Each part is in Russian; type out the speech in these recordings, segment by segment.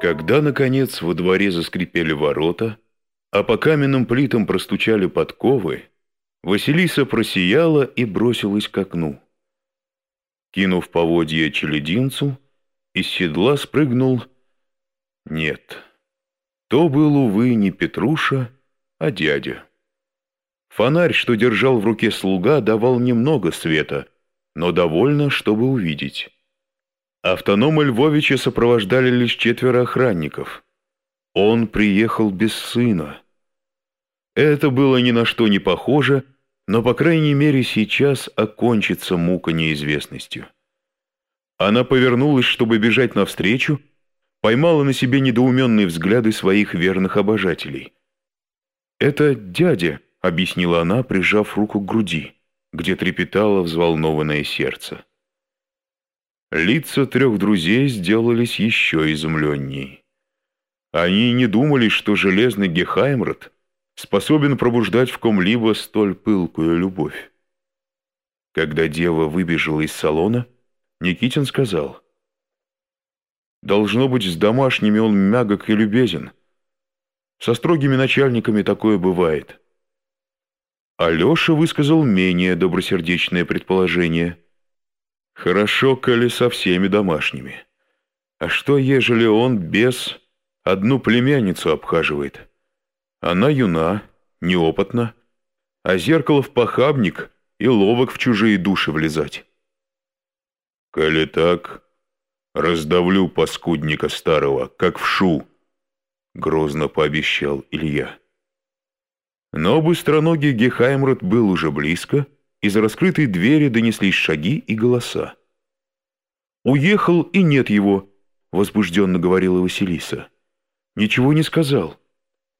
Когда, наконец, во дворе заскрипели ворота, а по каменным плитам простучали подковы, Василиса просияла и бросилась к окну. Кинув поводья челединцу, из седла спрыгнул... Нет, то был, увы, не Петруша, а дядя. Фонарь, что держал в руке слуга, давал немного света, но довольно, чтобы увидеть. Автонома Львовича сопровождали лишь четверо охранников. Он приехал без сына. Это было ни на что не похоже, но, по крайней мере, сейчас окончится мука неизвестностью. Она повернулась, чтобы бежать навстречу, поймала на себе недоуменные взгляды своих верных обожателей. «Это дядя», — объяснила она, прижав руку к груди, где трепетало взволнованное сердце. Лица трех друзей сделались еще изумленней. Они не думали, что железный Гехаймрот способен пробуждать в ком-либо столь пылкую любовь. Когда дева выбежала из салона, Никитин сказал, «Должно быть, с домашними он мягок и любезен. Со строгими начальниками такое бывает». Алеша высказал менее добросердечное предположение – Хорошо, коли со всеми домашними. А что, ежели он без одну племянницу обхаживает? Она юна, неопытна, а зеркало в похабник и ловок в чужие души влезать. Коли так, раздавлю паскудника старого, как в шу, грозно пообещал Илья. Но быстроногий Гехаймрот был уже близко, из раскрытой двери донеслись шаги и голоса. «Уехал, и нет его», — возбужденно говорила Василиса. «Ничего не сказал,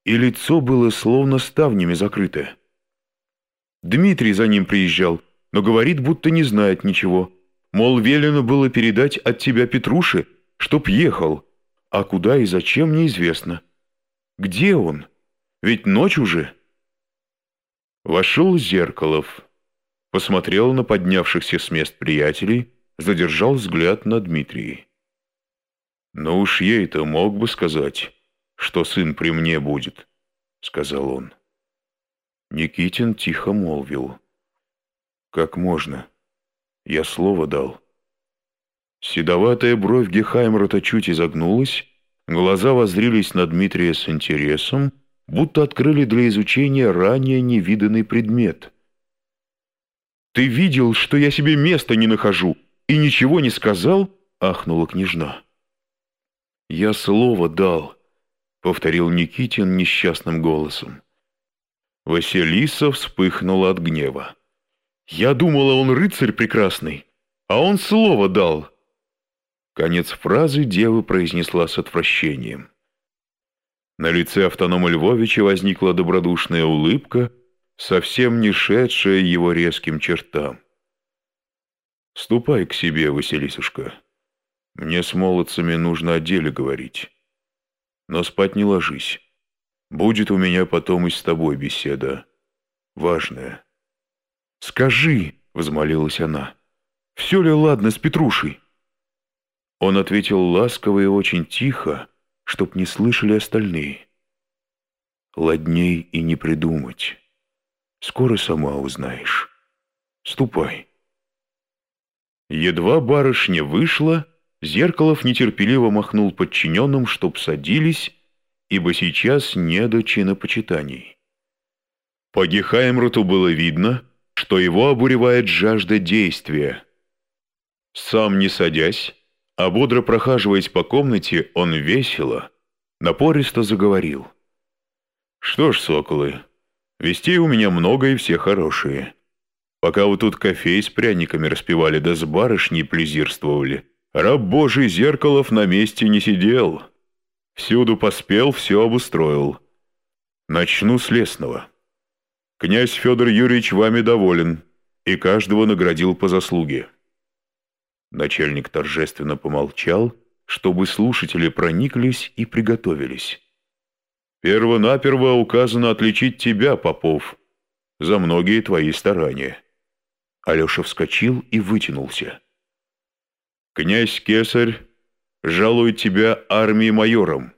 и лицо было словно ставнями закрытое. Дмитрий за ним приезжал, но говорит, будто не знает ничего. Мол, велено было передать от тебя Петруше, чтоб ехал, а куда и зачем неизвестно. Где он? Ведь ночь уже». Вошел Зеркалов посмотрел на поднявшихся с мест приятелей, задержал взгляд на Дмитрии. «Ну уж ей-то мог бы сказать, что сын при мне будет», — сказал он. Никитин тихо молвил. «Как можно? Я слово дал». Седоватая бровь Гехаймрата чуть изогнулась, глаза воззрились на Дмитрия с интересом, будто открыли для изучения ранее невиданный предмет — «Ты видел, что я себе места не нахожу, и ничего не сказал?» — ахнула княжна. «Я слово дал», — повторил Никитин несчастным голосом. Василиса вспыхнула от гнева. «Я думала, он рыцарь прекрасный, а он слово дал». Конец фразы дева произнесла с отвращением. На лице автонома Львовича возникла добродушная улыбка — совсем не шедшая его резким чертам. «Ступай к себе, Василисушка. Мне с молодцами нужно о деле говорить. Но спать не ложись. Будет у меня потом и с тобой беседа. Важная». «Скажи», — взмолилась она, — «все ли ладно с Петрушей?» Он ответил ласково и очень тихо, чтоб не слышали остальные. «Ладней и не придумать». Скоро сама узнаешь. Ступай. Едва барышня вышла, Зеркалов нетерпеливо махнул подчиненным, чтоб садились, ибо сейчас не до чинопочитаний. По Гехаймруту было видно, что его обуревает жажда действия. Сам не садясь, а бодро прохаживаясь по комнате, он весело, напористо заговорил. «Что ж, соколы, Вестей у меня много и все хорошие. Пока вы тут кофей с пряниками распивали да с барышней плезирствовали, раб Божий Зеркалов на месте не сидел. Всюду поспел, все обустроил. Начну с лесного. Князь Федор Юрьевич вами доволен и каждого наградил по заслуге. Начальник торжественно помолчал, чтобы слушатели прониклись и приготовились. Первонаперво указано отличить тебя, Попов, за многие твои старания. Алеша вскочил и вытянулся. Князь Кесарь жалует тебя армией майором.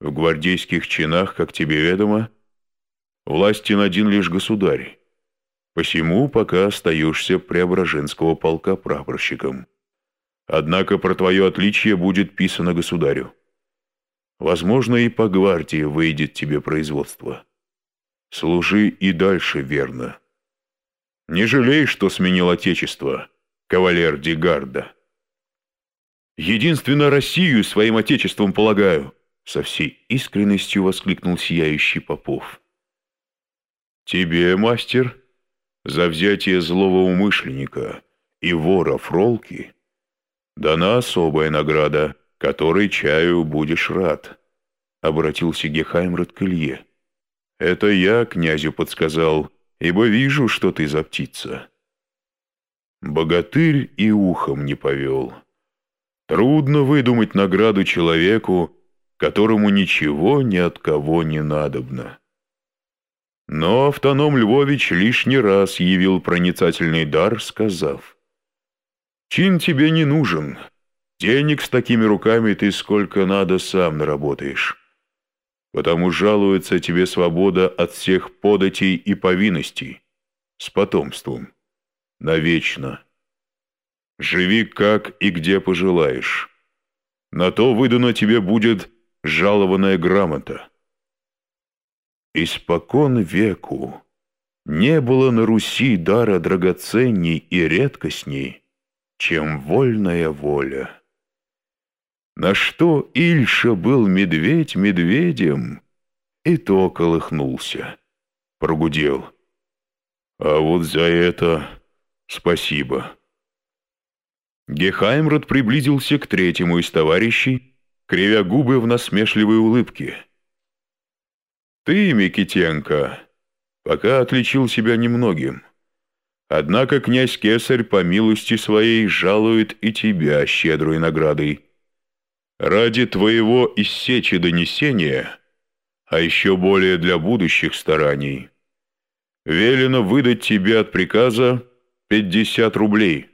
В гвардейских чинах, как тебе ведомо, властен один лишь государь. Посему пока остаешься Преображенского полка прапорщиком. Однако про твое отличие будет писано государю. Возможно, и по гвардии выйдет тебе производство. Служи и дальше верно. Не жалей, что сменил отечество, кавалер Дигарда. Единственно Россию своим отечеством полагаю, со всей искренностью воскликнул сияющий Попов. Тебе, мастер, за взятие злого умышленника и вора Фролки дана особая награда, которой чаю будешь рад, обратился Гехаймрат к Илье. Это я князю подсказал, ибо вижу, что ты за птица. Богатырь и ухом не повел. Трудно выдумать награду человеку, которому ничего ни от кого не надобно. Но автоном Львович лишний раз явил проницательный дар, сказав, «Чин тебе не нужен. Денег с такими руками ты сколько надо сам наработаешь. Потому жалуется тебе свобода от всех податей и повинностей, с потомством, навечно». Живи как и где пожелаешь. На то выдана тебе будет жалованная грамота. Испокон веку не было на Руси дара драгоценней и редкостней, чем вольная воля. На что Ильша был медведь медведем, и то колыхнулся, прогудел. А вот за это спасибо. Гехаймрод приблизился к третьему из товарищей, кривя губы в насмешливой улыбке. «Ты, Микитенко, пока отличил себя немногим. Однако князь Кесарь по милости своей жалует и тебя щедрой наградой. Ради твоего иссечи донесения, а еще более для будущих стараний, велено выдать тебе от приказа пятьдесят рублей».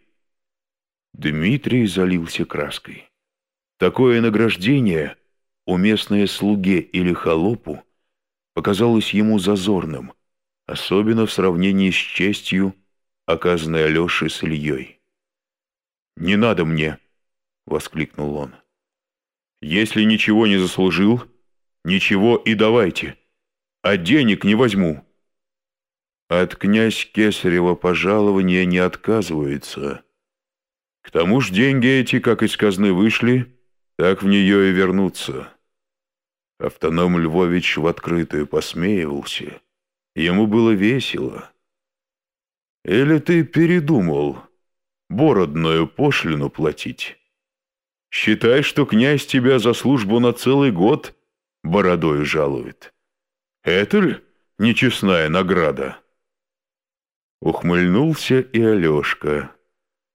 Дмитрий залился краской. Такое награждение, уместное слуге или холопу, показалось ему зазорным, особенно в сравнении с честью, оказанной Алёше с Ильей. «Не надо мне!» — воскликнул он. «Если ничего не заслужил, ничего и давайте, а денег не возьму». От князь Кесарева пожалования не отказывается, к тому ж деньги эти, как из казны вышли, так в нее и вернутся. Автоном Львович в открытую посмеивался. Ему было весело. Или ты передумал бородную пошлину платить? Считай, что князь тебя за службу на целый год бородой жалует. Это ли нечестная награда? Ухмыльнулся и Алешка.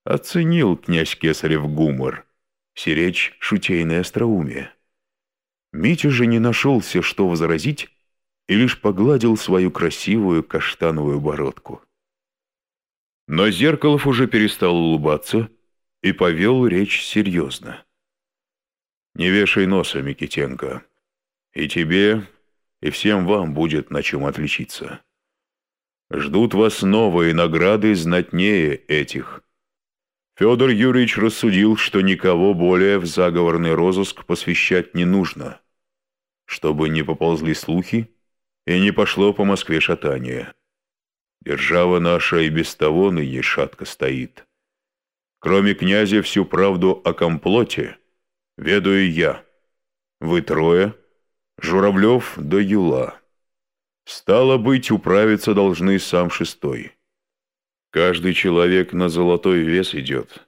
Оценил князь Кесарев гумор, сиречь шутейное остроумие. Митя же не нашелся, что возразить, и лишь погладил свою красивую каштановую бородку. Но Зеркалов уже перестал улыбаться и повел речь серьезно. «Не вешай носа, Микитенко. И тебе, и всем вам будет на чем отличиться. Ждут вас новые награды знатнее этих». Федор Юрьевич рассудил, что никого более в заговорный розыск посвящать не нужно, чтобы не поползли слухи и не пошло по Москве шатание. Держава наша и без того ныне шатко стоит. Кроме князя всю правду о комплоте ведаю я. Вы трое, Журавлев да Юла. Стало быть, управиться должны сам шестой. Каждый человек на золотой вес идет.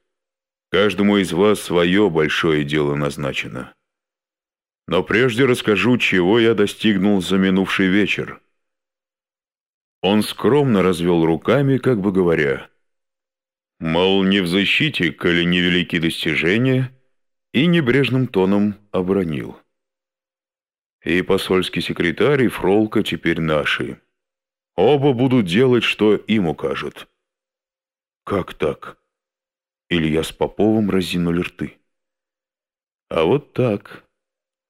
Каждому из вас свое большое дело назначено. Но прежде расскажу, чего я достигнул за минувший вечер. Он скромно развел руками, как бы говоря, мол, не в защите, коли невелики достижения, и небрежным тоном обронил. И посольский секретарь, и Фролка теперь наши. Оба будут делать, что им укажут. «Как так?» Илья с Поповым разинули рты. А вот так.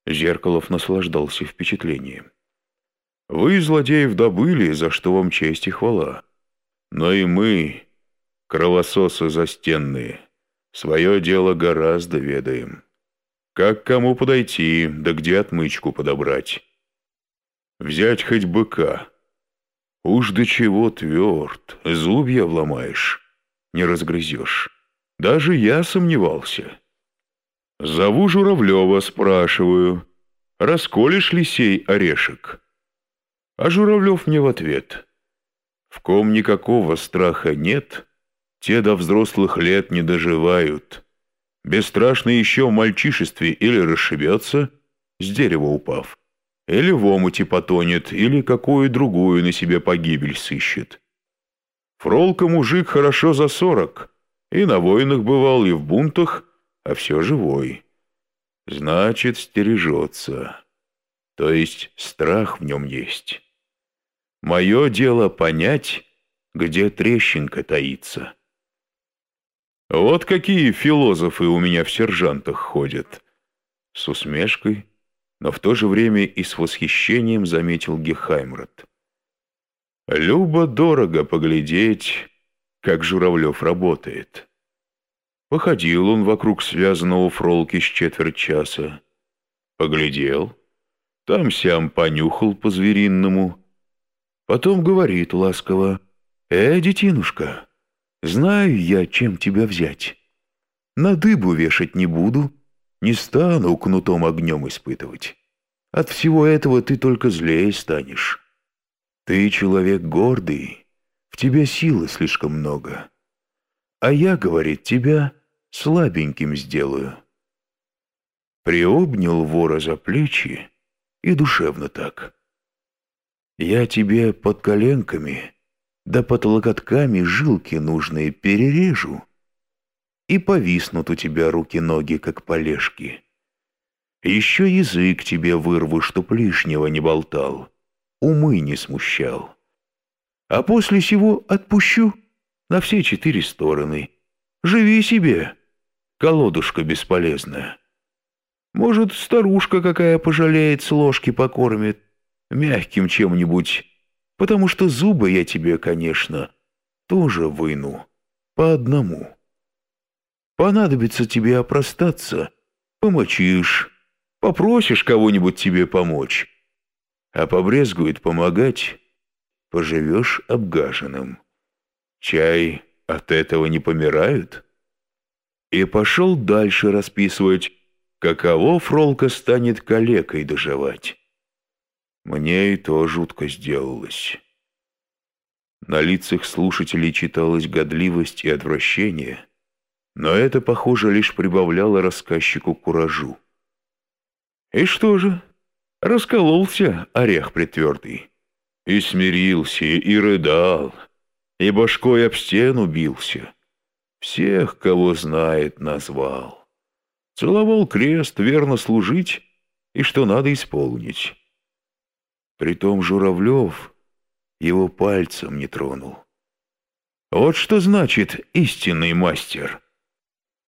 Зеркалов наслаждался впечатлением. Вы, злодеев, добыли, за что вам честь и хвала. Но и мы, кровососы застенные, свое дело гораздо ведаем. Как кому подойти, да где отмычку подобрать? Взять хоть быка. Уж до чего тверд, зубья вломаешь, не разгрызешь. Даже я сомневался. Зову Журавлева, спрашиваю, расколешь ли сей орешек? А Журавлев мне в ответ. В ком никакого страха нет, те до взрослых лет не доживают. Бесстрашный еще в мальчишестве или расшибется, с дерева упав, или в омуте потонет, или какую другую на себе погибель сыщет. Фролка мужик хорошо за сорок, и на войнах бывал, и в бунтах, а все живой. Значит, стережется. То есть страх в нем есть. Мое дело понять, где трещинка таится. Вот какие философы у меня в сержантах ходят. С усмешкой, но в то же время и с восхищением заметил Гехаймрат. Любо-дорого поглядеть, как Журавлев работает. Походил он вокруг связанного фролки с четверть часа. Поглядел, там-сям понюхал по-зверинному. Потом говорит ласково, «Э, детинушка, знаю я, чем тебя взять. На дыбу вешать не буду, не стану кнутом огнем испытывать. От всего этого ты только злее станешь. Ты человек гордый, в тебе силы слишком много. А я, говорит, тебя слабеньким сделаю. Приобнял вора за плечи и душевно так. Я тебе под коленками да под локотками жилки нужные перережу, и повиснут у тебя руки-ноги, как полежки. Еще язык тебе вырву, чтоб лишнего не болтал, умы не смущал. А после сего отпущу на все четыре стороны. Живи себе, колодушка бесполезная. Может, старушка какая пожалеет, с ложки покормит, мягким чем-нибудь, потому что зубы я тебе, конечно, тоже выну, по одному. Понадобится тебе опростаться, помочишь, попросишь кого-нибудь тебе помочь, а побрезгует помогать, поживешь обгаженным. Чай от этого не помирают?» и пошел дальше расписывать, каково Фролка станет калекой доживать. Мне и то жутко сделалось. На лицах слушателей читалась годливость и отвращение, но это, похоже, лишь прибавляло рассказчику куражу. И что же? Раскололся орех притвердый. И смирился, и рыдал, и башкой об стену бился. Всех, кого знает, назвал. Целовал крест, верно служить и что надо исполнить. Притом Журавлев его пальцем не тронул. Вот что значит истинный мастер.